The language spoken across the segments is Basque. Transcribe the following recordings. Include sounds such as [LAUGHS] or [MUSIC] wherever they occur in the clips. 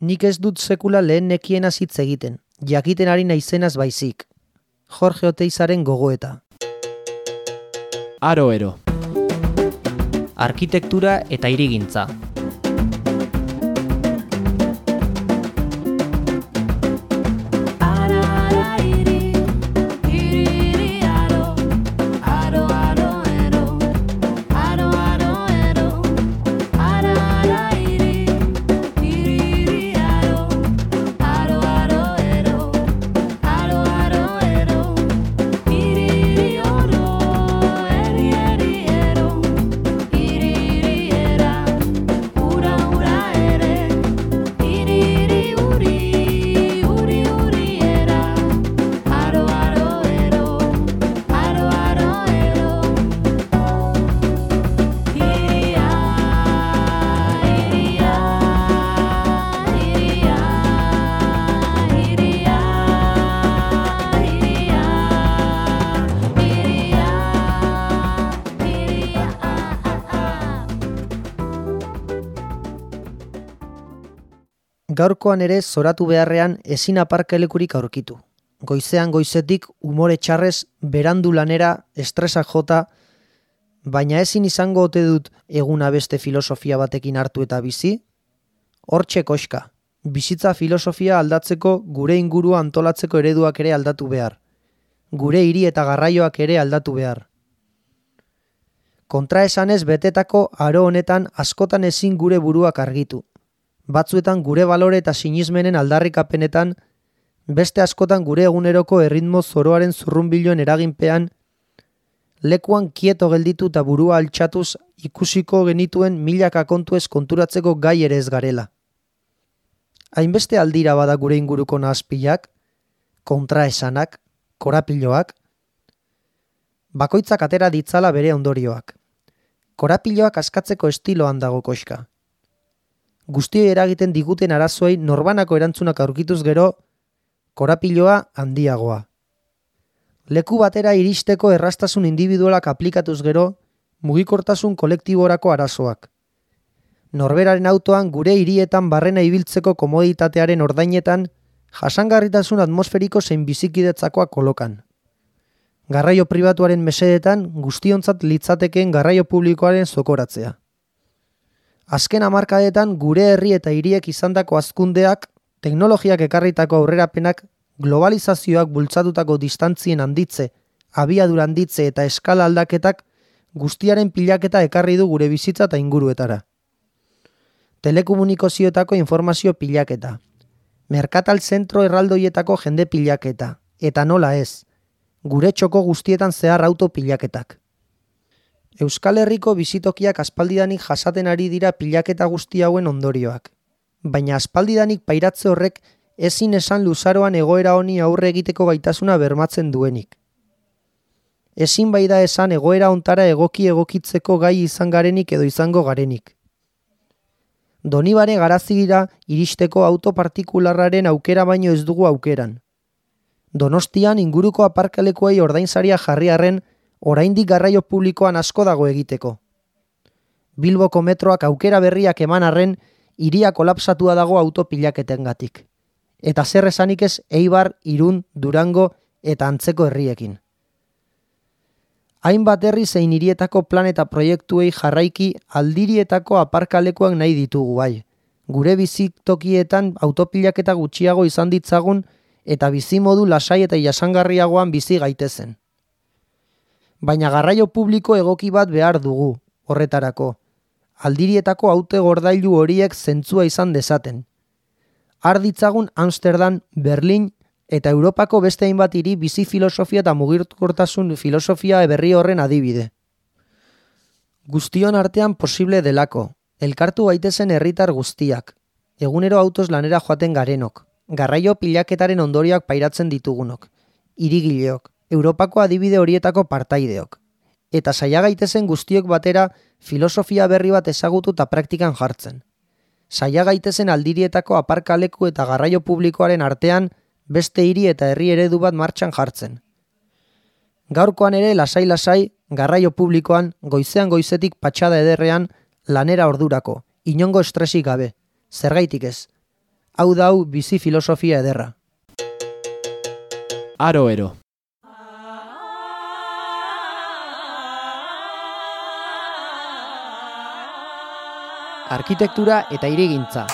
nik ez dut sekula lehen nekien hitz egiten, jakiten ari naizenaz baizik. Jorge Oteizaren gogoeta. Aro ero. Arkitektura eta irigintza. Gaurkoan ere zoratu beharrean ezin aparkelekurik aurkitu. Goizean goizetik umore txarrez berandu lanera estresak jota, baina ezin izango ote dut eguna beste filosofia batekin hartu eta bizi? Hortxe koska, bizitza filosofia aldatzeko gure ingurua antolatzeko ereduak ere aldatu behar. Gure hiri eta garraioak ere aldatu behar. Kontra esanez betetako aro honetan askotan ezin gure buruak argitu, batzuetan gure balore eta sinismenen aldarrikapenetan, beste askotan gure eguneroko erritmo zoroaren zurrunbiloen eraginpean, lekuan kieto gelditu eta burua altxatuz ikusiko genituen milaka kontu ez konturatzeko gai ere ez garela. Hainbeste aldira bada gure inguruko nahazpilak, kontraesanak, korapiloak, bakoitzak atera ditzala bere ondorioak. Korapiloak askatzeko estiloan dago koska guzti eragiten diguten arazoei norbanako erantzunak aurkituz gero, korapiloa handiagoa. Leku batera iristeko errastasun individualak aplikatuz gero, mugikortasun kolektiborako arazoak. Norberaren autoan gure hirietan barrena ibiltzeko komoditatearen ordainetan, jasangarritasun atmosferiko zein bizikidetzakoa kolokan. Garraio pribatuaren mesedetan guztionzat litzatekeen garraio publikoaren zokoratzea. Azken hamarkadetan gure herri eta hiriek izandako azkundeak, teknologiak ekarritako aurrerapenak, globalizazioak bultzatutako distantzien handitze, abiadura handitze eta eskala aldaketak guztiaren pilaketa ekarri du gure bizitza eta inguruetara. Telekomunikazioetako informazio pilaketa, merkatal zentro erraldoietako jende pilaketa, eta nola ez, gure txoko guztietan zehar auto pilaketak. Euskal Herriko bizitokiak aspaldidanik jasaten ari dira pilaketa guzti hauen ondorioak. Baina aspaldidanik pairatze horrek ezin esan luzaroan egoera honi aurre egiteko gaitasuna bermatzen duenik. Ezin bai da esan egoera ontara egoki egokitzeko gai izan garenik edo izango garenik. Donibare garazigira iristeko autopartikularraren aukera baino ez dugu aukeran. Donostian inguruko aparkalekuei ordainsaria jarriarren oraindik garraio publikoan asko dago egiteko. Bilboko metroak aukera berriak eman arren, iria kolapsatua dago autopilaketengatik. Eta zer esanik ez Eibar, Irun, Durango eta antzeko herriekin. Hainbat herri zein hirietako planeta proiektuei jarraiki aldirietako aparkalekuak nahi ditugu bai. Gure bizitokietan autopilaketa gutxiago izan ditzagun eta bizimodu lasai eta jasangarriagoan bizi gaitezen baina garraio publiko egoki bat behar dugu, horretarako. Aldirietako haute gordailu horiek zentzua izan dezaten. Arditzagun Amsterdam, Berlin eta Europako beste hainbat hiri bizi filosofia eta mugirkortasun filosofia eberri horren adibide. Guztion artean posible delako, elkartu gaitezen herritar guztiak, egunero autos lanera joaten garenok, garraio pilaketaren ondoriak pairatzen ditugunok, irigileok, Europako adibide horietako partaideok. Eta saia gaitezen guztiok batera filosofia berri bat ezagutu eta praktikan jartzen. Saia gaitezen aldirietako aparkaleku eta garraio publikoaren artean beste hiri eta herri eredu bat martxan jartzen. Gaurkoan ere lasai-lasai garraio publikoan goizean goizetik patxada ederrean lanera ordurako, inongo estresik gabe, zergaitik ez. hau da hau bizi filosofia ederra. Aro Arkitektura eta irigintza.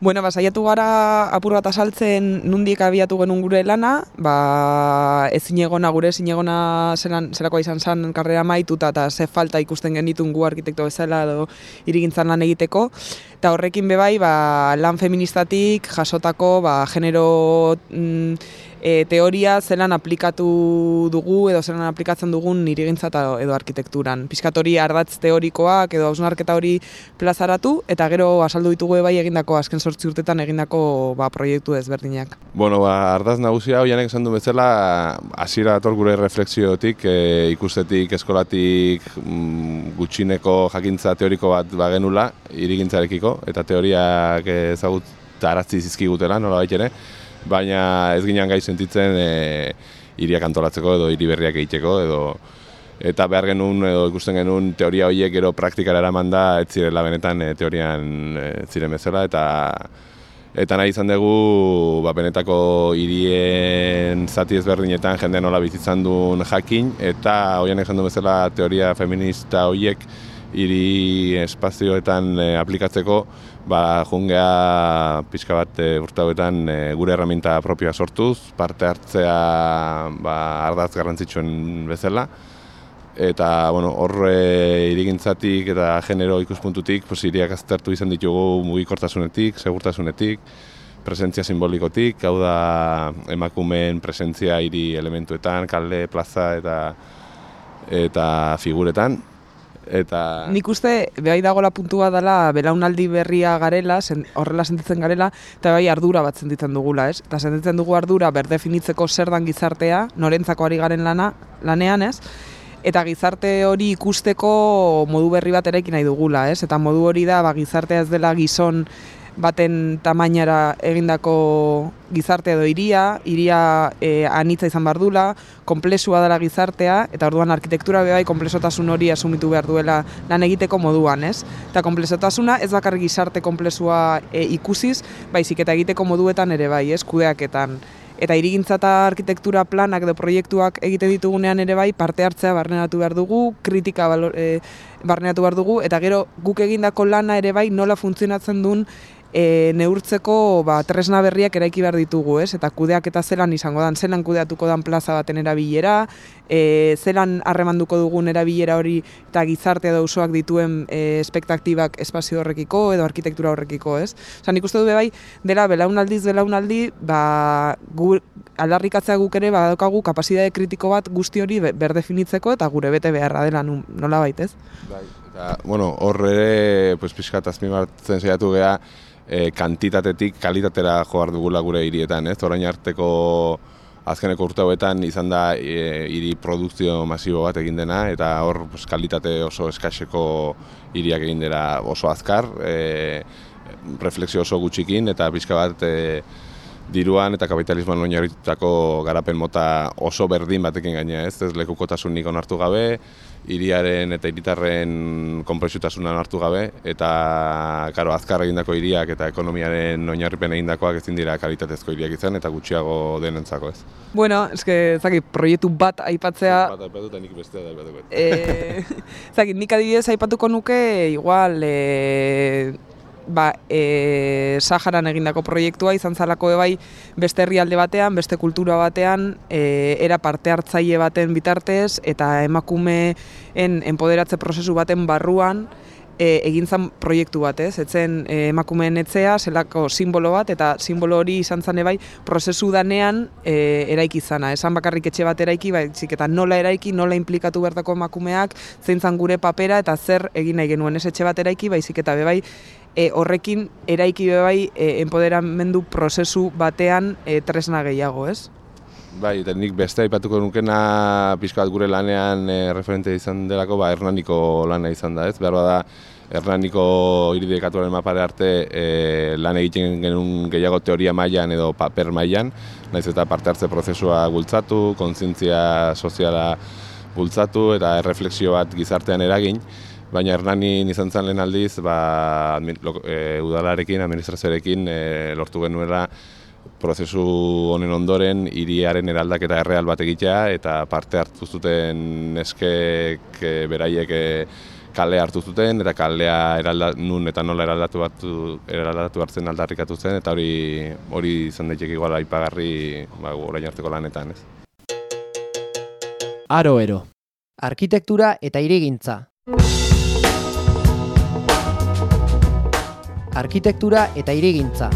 Bueno, ba, saiatu gara apur bat asaltzen nundik abiatu genuen gure lana, ba, ezin egona gure ezin egona zelan, zelakoa izan zen karrera maituta eta ze falta ikusten genitun gu arkitekto bezala edo irigintzan lan egiteko. Eta horrekin bebai, ba, lan feministatik jasotako ba, genero mm, e, teoria zelan aplikatu dugu edo zelan aplikatzen dugun irigintza edo arkitekturan. Piskatori ardatz teorikoak edo hausnarketa hori plazaratu eta gero asaldu ditugu bai egindako azken sortzi urtetan egindako ba, proiektu ezberdinak. Bueno, ba, ardaz nagusia hau janek esan du bezala hasiera dator gure refleksiotik, e, ikustetik, eskolatik mm, gutxineko jakintza teoriko bat bagenula irigintzarekiko eta teoriak ezagut tarazti zizkigutela, nola ere, baina ez ginen gai sentitzen e, iriak antolatzeko edo hiri berriak egiteko edo eta behar genuen edo ikusten genuen teoria horiek gero praktikara eraman da ez zirela benetan e, teorian e, ziren bezala eta eta nahi izan dugu ba, benetako hirien zati ezberdinetan jende nola bizitzan duen jakin eta hoian egin du bezala teoria feminista horiek hiri espazioetan e, aplikatzeko ba, jungea pixka bat e, urtauetan e, gure erraminta propioa sortuz, parte hartzea ba, ardaz garrantzitsuen bezala eta bueno, horre irigintzatik eta genero ikuspuntutik pues, iriak aztertu izan ditugu mugikortasunetik, segurtasunetik, presentzia simbolikotik, hau da emakumeen presentzia hiri elementuetan, kalde, plaza eta eta figuretan. Eta... Nik uste, behai dagoela puntua dela, belaunaldi berria garela, sen, horrela sentitzen garela, eta bai ardura bat sentitzen dugula, ez? Eta sentitzen dugu ardura berdefinitzeko zer dan gizartea, norentzako ari garen lana, lanean, ez? eta gizarte hori ikusteko modu berri bat eraiki nahi dugula, ez? Eta modu hori da, ba, gizartea ez dela gizon baten tamainara egindako gizarte edo iria, iria e, anitza izan behar dula, komplexua dela gizartea, eta orduan arkitektura bebai komplexotasun hori asumitu behar duela lan egiteko moduan, ez? Eta komplexotasuna ez bakar gizarte komplexua e, ikusiz, baizik eta egiteko moduetan ere bai, ez? Kudeaketan eta irigintza eta arkitektura planak edo proiektuak egite ditugunean ere bai parte hartzea barneratu behar dugu, kritika balor, e, barneratu behar dugu, eta gero guk egindako lana ere bai nola funtzionatzen duen e, neurtzeko ba, tresna berriak eraiki behar ditugu, ez? Eta kudeak eta zelan izango dan, zelan kudeatuko dan plaza baten erabilera, e, zelan harremanduko dugun erabilera hori eta gizarte edo usoak dituen e, espektaktibak espazio horrekiko edo arkitektura horrekiko, ez? Osa, nik uste du bai, dela belaunaldiz belaunaldi, ba, gu, aldarrikatzea guk ere badaukagu kapazitate kritiko bat guzti hori berdefinitzeko eta gure bete beharra dela nola baitez. Bai, eta, bueno, horre, pues, pixkat azpimartzen saiatu geha, e, kantitatetik kalitatera joar dugula gure hirietan, ez? Orain arteko azkeneko urte hauetan izan da e, hiri produkzio masibo bat egin dena eta hor pues, kalitate oso eskaseko hiriak egin dira oso azkar, e, refleksio oso gutxikin eta pixka bat e, diruan eta kapitalismoan oinarritutako garapen mota oso berdin batekin gaina ez, ez lekukotasunik onartu gabe, hiriaren eta hiritarren konpresutasunan hartu gabe eta karo azkar egindako hiriak eta ekonomiaren oinarripen egindakoak ezin dira kalitatezko hiriak izan eta gutxiago denentzako ez. Bueno, eske zaki proiektu bat aipatzea bat aipatu eta nik bestea da aipatuko. Eh, [LAUGHS] zaki nik adibidez aipatuko nuke igual eh ba, e, Saharan egindako proiektua izan zalako ebai beste herrialde batean, beste kultura batean, e, era parte hartzaile baten bitartez eta emakumeen enpoderatze prozesu baten barruan e, egin zan proiektu bat, ez? Etzen e, emakumeen etzea, zelako simbolo bat, eta simbolo hori izan zan ebai prozesu danean e, eraiki zana. Esan bakarrik etxe bat eraiki, bai, eta nola eraiki, nola implikatu bertako emakumeak, zein zan gure papera, eta zer egin nahi genuen ez etxe bat eraiki, baizik eta bebai e, horrekin eraiki bai e, enpoderamendu prozesu batean e, tresna gehiago, ez? Bai, eta nik beste aipatuko nukena pixka bat gure lanean e, referente izan delako, ba, Hernaniko lana izan da, ez? Behar bada, Hernaniko iridekatuaren mapare arte e, lan egiten genuen gehiago teoria mailan edo paper mailan, naiz eta parte hartze prozesua bultzatu, kontzientzia soziala bultzatu eta erreflexio bat gizartean eragin, baina Hernanin izan zen lehen aldiz, ba, e, udalarekin, administrazioarekin e, lortu genuela prozesu honen ondoren hiriaren eraldaketa erreal bat egitea eta parte hartu zuten eskek e, beraiek e, kale hartu zuten eta kalea eralda, nun eta nola eraldatu, batu, eraldatu hartzen aldarrikatu zen eta hori hori izan daiteke igual aipagarri ba, orain arteko lanetan. Ez. Aro ero. Arkitektura eta irigintza. arkitektura eta irigintza.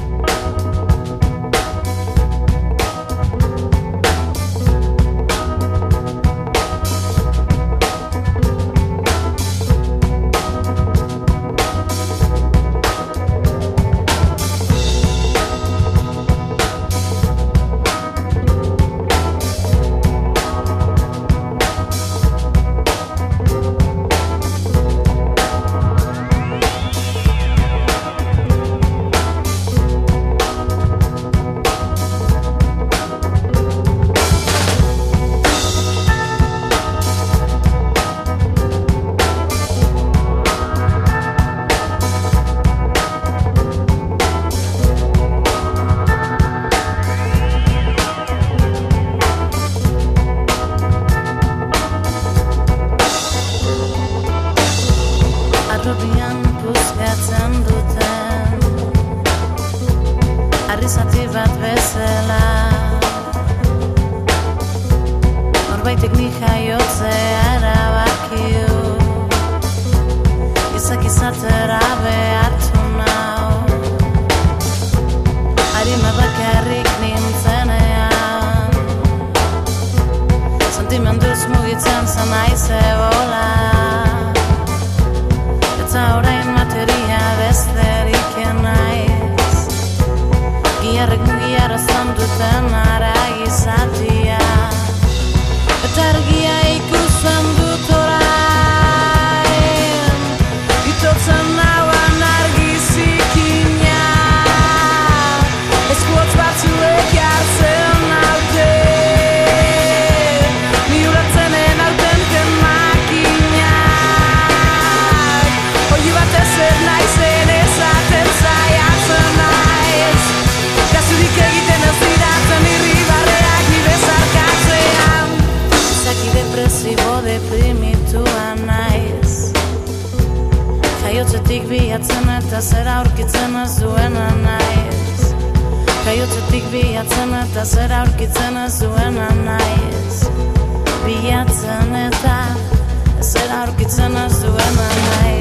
Aurkitzen ez duena naiz